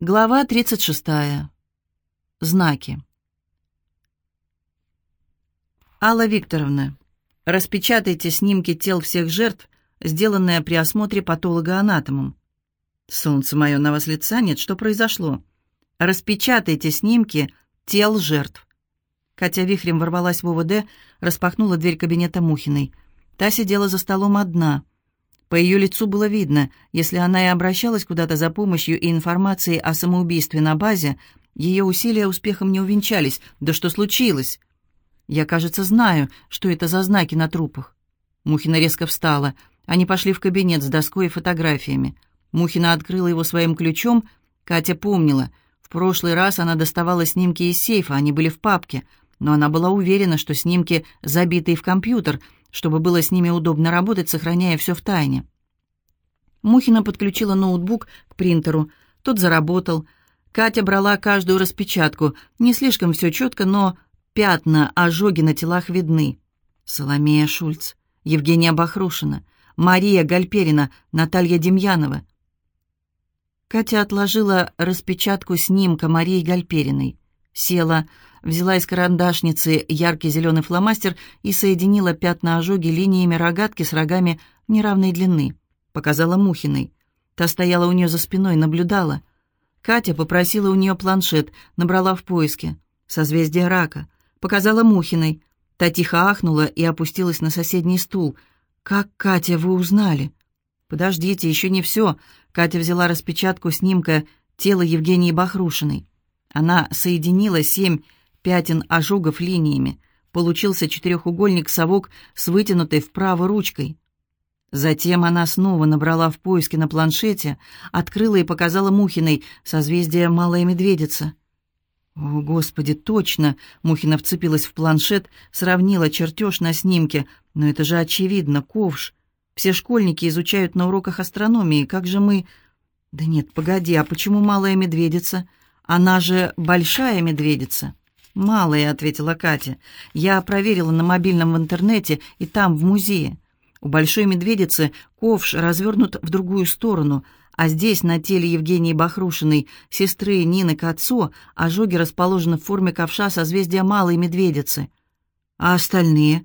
Глава 36. Знаки. Алла Викторовна, распечатайте снимки тел всех жертв, сделанные при осмотре патолога-анатомом. Солнце мое, на вас лица нет, что произошло? Распечатайте снимки тел жертв. Катя вихрем ворвалась в ОВД, распахнула дверь кабинета Мухиной. Та сидела за столом одна — по ее лицу было видно, если она и обращалась куда-то за помощью и информацией о самоубийстве на базе, ее усилия успехом не увенчались. Да что случилось? Я, кажется, знаю, что это за знаки на трупах. Мухина резко встала. Они пошли в кабинет с доской и фотографиями. Мухина открыла его своим ключом. Катя помнила. В прошлый раз она доставала снимки из сейфа, они были в папке. Но она была уверена, что снимки забиты в компьютер, чтобы было с ними удобно работать, сохраняя все в тайне. Мухина подключила ноутбук к принтеру. Тот заработал. Катя брала каждую распечатку. Не слишком все четко, но пятна, ожоги на телах видны. Соломея Шульц, Евгения Бахрушина, Мария Гальперина, Наталья Демьянова. Катя отложила распечатку снимка Марии Гальпериной. Села, взяла из карандашницы яркий зеленый фломастер и соединила пятна ожоги линиями рогатки с рогами неравной длины. Показала Мухиной. Та стояла у нее за спиной, наблюдала. Катя попросила у нее планшет, набрала в поиске. Созвездие рака. Показала Мухиной. Та тихо ахнула и опустилась на соседний стул. «Как, Катя, вы узнали?» «Подождите, еще не все». Катя взяла распечатку снимка тела Евгении Бахрушиной. Она соединила семь пятен ожогов линиями. Получился четырехугольник-совок с вытянутой вправо ручкой. Затем она снова набрала в поиске на планшете, открыла и показала Мухиной созвездие «Малая медведица». «О, Господи, точно!» — Мухина вцепилась в планшет, сравнила чертеж на снимке. «Но это же очевидно, ковш. Все школьники изучают на уроках астрономии. Как же мы...» «Да нет, погоди, а почему малая медведица? Она же большая медведица». «Малая», — ответила Катя. «Я проверила на мобильном в интернете и там, в музее. У большой медведицы ковш развернут в другую сторону, а здесь, на теле Евгении Бахрушиной, сестры Нины Кацо, ожоги расположены в форме ковша созвездия малой медведицы. А остальные?»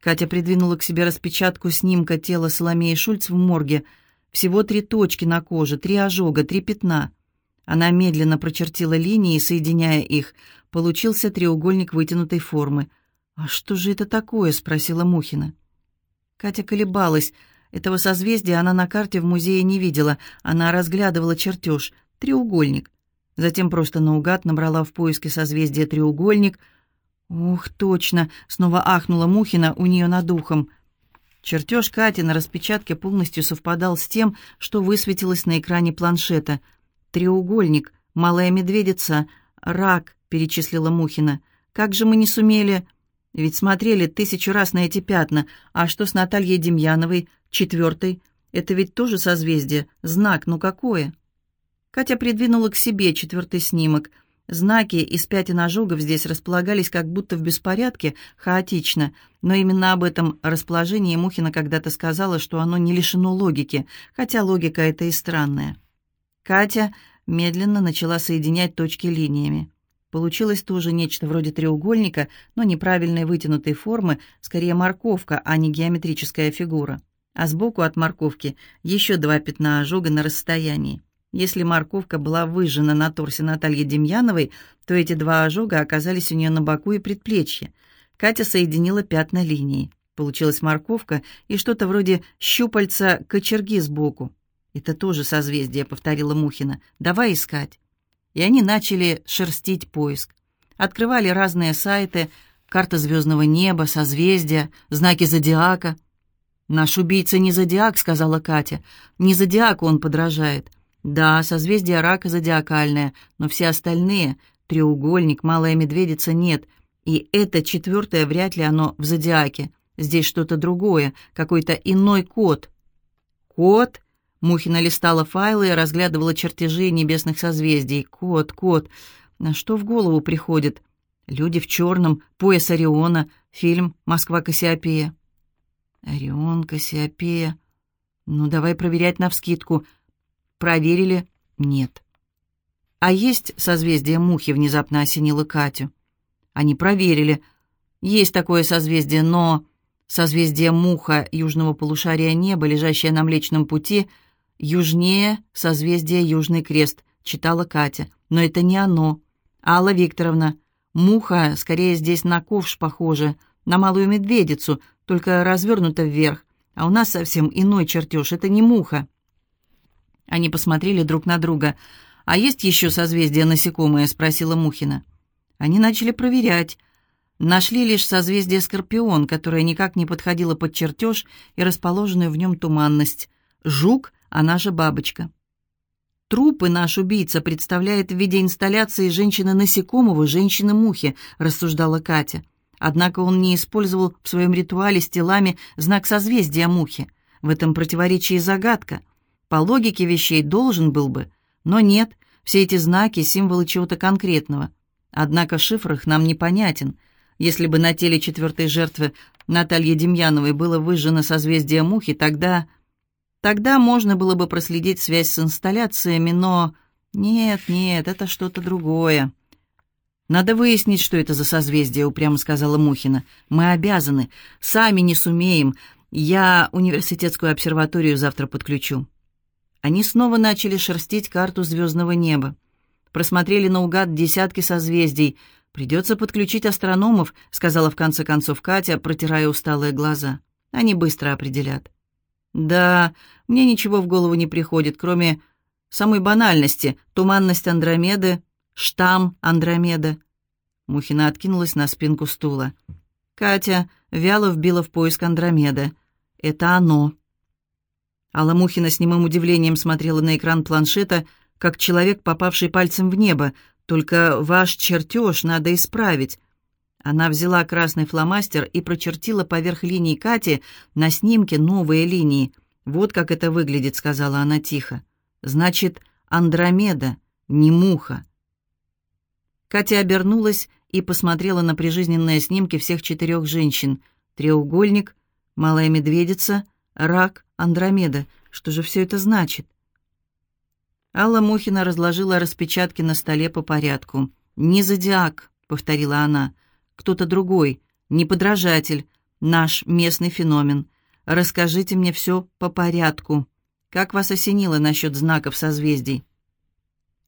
Катя придвинула к себе распечатку снимка тела Соломеи Шульц в морге. Всего три точки на коже, три ожога, три пятна. Она медленно прочертила линии, соединяя их — Получился треугольник вытянутой формы. «А что же это такое?» — спросила Мухина. Катя колебалась. Этого созвездия она на карте в музее не видела. Она разглядывала чертеж. Треугольник. Затем просто наугад набрала в поиске созвездия треугольник. «Ух, точно!» — снова ахнула Мухина у нее над ухом. Чертеж Кати на распечатке полностью совпадал с тем, что высветилось на экране планшета. Треугольник, малая медведица, рак, — перечислила Мухина. «Как же мы не сумели...» «Ведь смотрели тысячу раз на эти пятна. А что с Натальей Демьяновой, четвертой? Это ведь тоже созвездие. Знак, ну какое?» Катя придвинула к себе четвертый снимок. Знаки из пятен ожогов здесь располагались как будто в беспорядке, хаотично, но именно об этом расположении Мухина когда-то сказала, что оно не лишено логики, хотя логика эта и странная. Катя медленно начала соединять точки линиями. Получилось тоже нечто вроде треугольника, но неправильной вытянутой формы, скорее морковка, а не геометрическая фигура. А сбоку от морковки еще два пятна ожога на расстоянии. Если морковка была выжжена на торсе Натальи Демьяновой, то эти два ожога оказались у нее на боку и предплечье. Катя соединила пятна линии. Получилась морковка и что-то вроде щупальца кочерги сбоку. «Это тоже созвездие», — повторила Мухина. «Давай искать» и они начали шерстить поиск. Открывали разные сайты, карта звездного неба, созвездия, знаки зодиака. «Наш убийца не зодиак», — сказала Катя. «Не зодиаку он подражает». «Да, созвездие рака зодиакальное, но все остальные — треугольник, малая медведица — нет. И это четвертое вряд ли оно в зодиаке. Здесь что-то другое, какой-то иной код». «Код?» Мухина листала файлы и разглядывала чертежи небесных созвездий. Кот, кот. На что в голову приходит? Люди в черном, пояс Ориона, фильм «Москва Кассиопея». Орион, Кассиопея. Ну, давай проверять навскидку. Проверили? Нет. «А есть созвездие Мухи?» — внезапно осенило Катю. Они проверили. Есть такое созвездие, но... Созвездие Муха южного полушария неба, лежащее на Млечном пути, южнее созвездия Южный Крест, читала Катя. Но это не оно. Алла Викторовна, Муха скорее здесь на ковш похожа, на малую медведицу, только развернута вверх. А у нас совсем иной чертеж, это не Муха. Они посмотрели друг на друга. «А есть еще созвездие насекомое?» — спросила Мухина. Они начали проверять. Нашли лишь созвездие Скорпион, которое никак не подходило под чертеж и расположенную в нем туманность. Жук, она же бабочка. «Трупы наш убийца представляет в виде инсталляции женщины-насекомого, женщины-мухи», — рассуждала Катя. Однако он не использовал в своем ритуале с телами знак созвездия мухи. В этом противоречии загадка. По логике вещей должен был бы, но нет, все эти знаки — символы чего-то конкретного. Однако шифр их нам непонятен. Если бы на теле четвертой жертвы Натальи Демьяновой было выжжено созвездие мухи, тогда... Тогда можно было бы проследить связь с инсталляциями, но... Нет, нет, это что-то другое. «Надо выяснить, что это за созвездие», — упрямо сказала Мухина. «Мы обязаны. Сами не сумеем. Я университетскую обсерваторию завтра подключу». Они снова начали шерстить карту звездного неба просмотрели наугад десятки созвездий. «Придется подключить астрономов», — сказала в конце концов Катя, протирая усталые глаза. «Они быстро определят». «Да, мне ничего в голову не приходит, кроме самой банальности — туманность Андромеды, штамм Андромеда». Мухина откинулась на спинку стула. Катя вяло вбила в поиск Андромеда. «Это оно». Алла Мухина с немым удивлением смотрела на экран планшета — как человек, попавший пальцем в небо. Только ваш чертеж надо исправить». Она взяла красный фломастер и прочертила поверх линии Кати на снимке новые линии. «Вот как это выглядит», — сказала она тихо. «Значит, Андромеда, не муха». Катя обернулась и посмотрела на прижизненные снимки всех четырех женщин. Треугольник, малая медведица, рак, Андромеда. Что же все это значит? Алла Мухина разложила распечатки на столе по порядку. «Не зодиак», — повторила она, — «кто-то другой, не подражатель, наш местный феномен. Расскажите мне все по порядку. Как вас осенило насчет знаков созвездий?»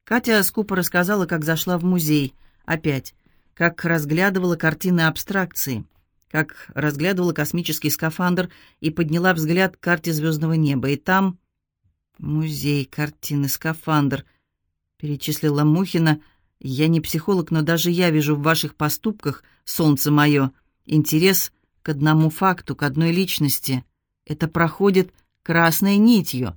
Катя скупо рассказала, как зашла в музей. Опять. Как разглядывала картины абстракции. Как разглядывала космический скафандр и подняла взгляд к карте звездного неба. И там «Музей, картины, скафандр», — перечислила Мухина. «Я не психолог, но даже я вижу в ваших поступках, солнце мое, интерес к одному факту, к одной личности. Это проходит красной нитью.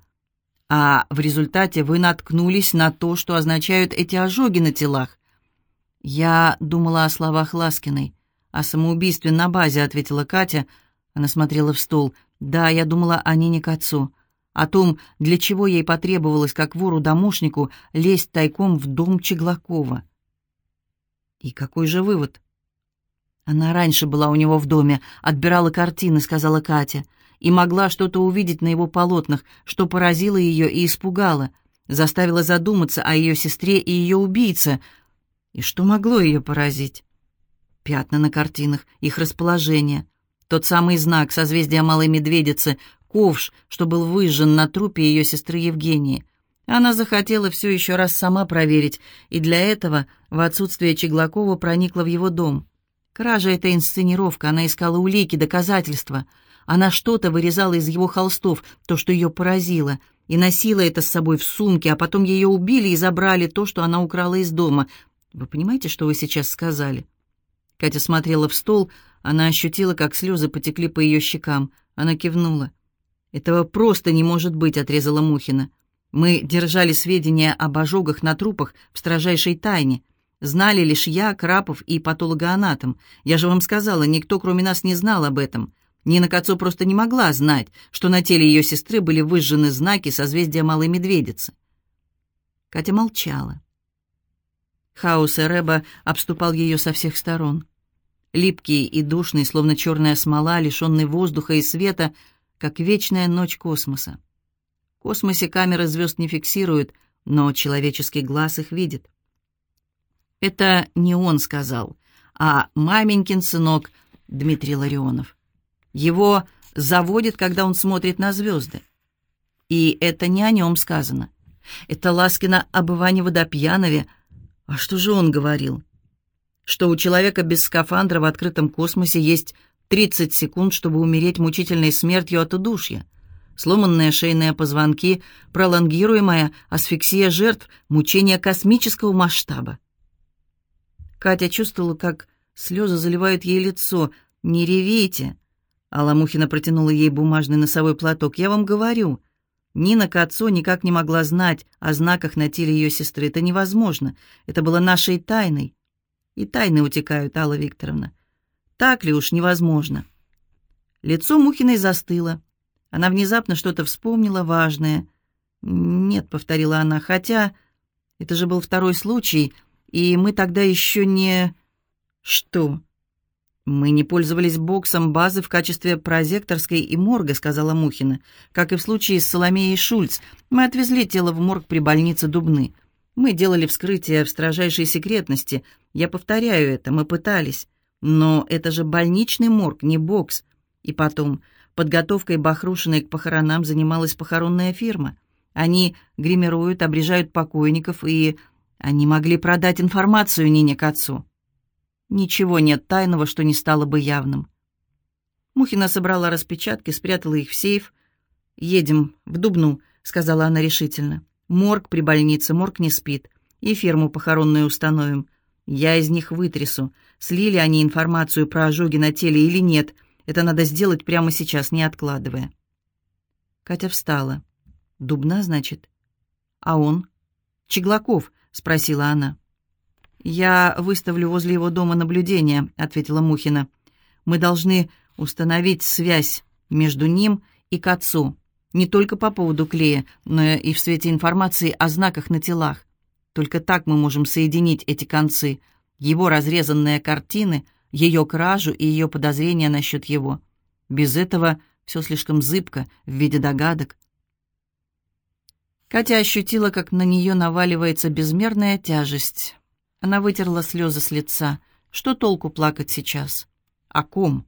А в результате вы наткнулись на то, что означают эти ожоги на телах. Я думала о словах Ласкиной. «О самоубийстве на базе», — ответила Катя. Она смотрела в стол. «Да, я думала о Нине к отцу о том, для чего ей потребовалось, как вору-домушнику, лезть тайком в дом Чеглакова. И какой же вывод? Она раньше была у него в доме, отбирала картины, сказала Катя, и могла что-то увидеть на его полотнах, что поразило ее и испугало, заставило задуматься о ее сестре и ее убийце. И что могло ее поразить? Пятна на картинах, их расположение, тот самый знак созвездия Малой Медведицы, ковш, что был выжжен на трупе ее сестры Евгении. Она захотела все еще раз сама проверить, и для этого в отсутствие Чеглакова проникла в его дом. Кража — это инсценировка, она искала улики, доказательства. Она что-то вырезала из его холстов, то, что ее поразило, и носила это с собой в сумке, а потом ее убили и забрали то, что она украла из дома. Вы понимаете, что вы сейчас сказали?» Катя смотрела в стол, она ощутила, как слезы потекли по ее щекам. Она кивнула. «Этого просто не может быть», — отрезала Мухина. «Мы держали сведения об ожогах на трупах в строжайшей тайне. Знали лишь я, Крапов и патологоанатом. Я же вам сказала, никто кроме нас не знал об этом. Нина Кацо просто не могла знать, что на теле ее сестры были выжжены знаки созвездия Малой Медведицы». Катя молчала. Хаос Эреба обступал ее со всех сторон. Липкий и душный, словно черная смола, лишенный воздуха и света — как вечная ночь космоса. В космосе камеры звезд не фиксируют, но человеческий глаз их видит. Это не он сказал, а маменькин сынок Дмитрий Ларионов. Его заводит, когда он смотрит на звезды. И это не о нем сказано. Это Ласкина об Иване Водопьянове. А что же он говорил? Что у человека без скафандра в открытом космосе есть 30 секунд, чтобы умереть мучительной смертью от удушья. Сломанные шейные позвонки, пролонгируемая асфиксия жертв, мучение космического масштаба. Катя чувствовала, как слезы заливают ей лицо. «Не ревите!» Алла Мухина протянула ей бумажный носовой платок. «Я вам говорю, Нина к отцу никак не могла знать о знаках на теле ее сестры. Это невозможно. Это было нашей тайной. И тайны утекают, Алла Викторовна. Так ли уж невозможно? Лицо Мухиной застыло. Она внезапно что-то вспомнила важное. «Нет», — повторила она, — «хотя это же был второй случай, и мы тогда еще не...» «Что?» «Мы не пользовались боксом базы в качестве прозекторской и морга», — сказала Мухина. «Как и в случае с Соломеей Шульц. Мы отвезли тело в морг при больнице Дубны. Мы делали вскрытие в строжайшей секретности. Я повторяю это, мы пытались. Но это же больничный морг, не бокс. И потом, подготовкой Бахрушиной к похоронам занималась похоронная фирма. Они гримируют, обрежают покойников, и они могли продать информацию Нине к отцу». Ничего нет тайного, что не стало бы явным. Мухина собрала распечатки, спрятала их в сейф. «Едем в Дубну», — сказала она решительно. «Морг при больнице, морг не спит. И ферму похоронную установим. Я из них вытрясу, слили они информацию про ожоги на теле или нет. Это надо сделать прямо сейчас, не откладывая». Катя встала. «Дубна, значит?» «А он?» «Чеглаков», — спросила она. «Я выставлю возле его дома наблюдение», — ответила Мухина. «Мы должны установить связь между ним и к отцу, не только по поводу клея, но и в свете информации о знаках на телах. Только так мы можем соединить эти концы, его разрезанные картины, ее кражу и ее подозрения насчет его. Без этого все слишком зыбко в виде догадок». Катя ощутила, как на нее наваливается безмерная тяжесть. Она вытерла слезы с лица. Что толку плакать сейчас? О ком?